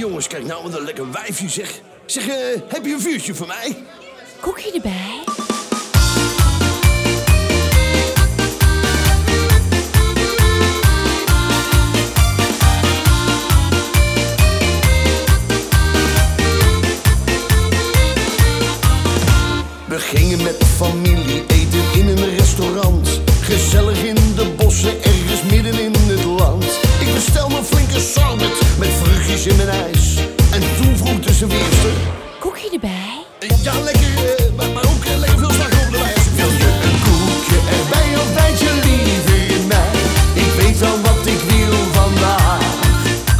jongens, kijk nou wat een lekker wijfje zeg. Zeg, eh, heb je een vuurtje voor mij? Koekje erbij. We gingen met familie eten in een restaurant. Koekje erbij. Ja, lekker, eh, maar, maar ook eh, lekker veel slagroom erbij. Wil je een koekje erbij of bijt je liever in mij? Ik weet wel wat ik wil vandaag.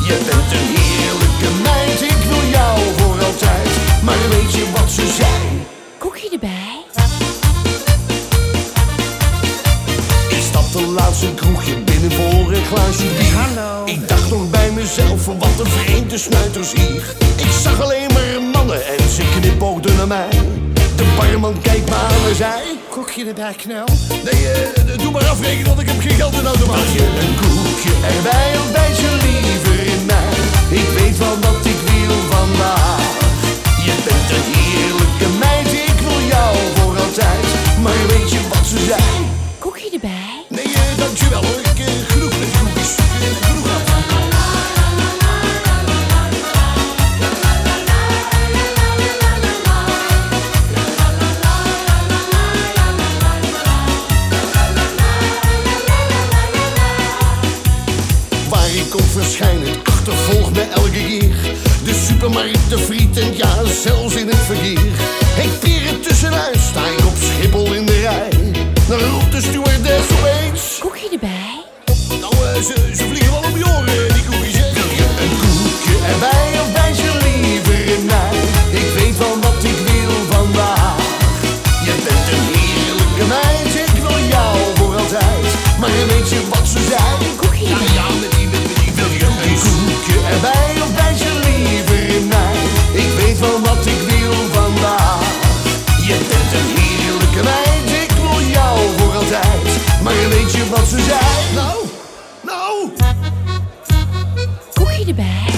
Je bent een heerlijke meid, ik wil jou voor altijd. Maar weet je wat ze zei? Koekje erbij. Ik stapte laatst een kroegje binnen voor een glaasje bier. Hallo. Ik dacht nog bij mezelf, van wat een vreemde snuiters hier. Ik zag alleen mannen en ze knipoogden naar mij. De barman kijkt me aan en zei... Koekje erbij, knel. Nee, eh, doe maar afrekenen, want ik heb geen geld in de automaat. Wil je een koekje erbij of bijt je liever in mij? Ik weet wel wat ik wil vandaag. Je bent een heerlijke meid, ik wil jou voor altijd. Maar weet je wat ze zei? Koekje erbij. Nee, eh, dankjewel hoor. Ik, eh, ik ook verschijn, het achtervolgt me elke keer. De supermarkt, de friet en ja, zelfs ze zei. Nou, nou. Koekje erbij.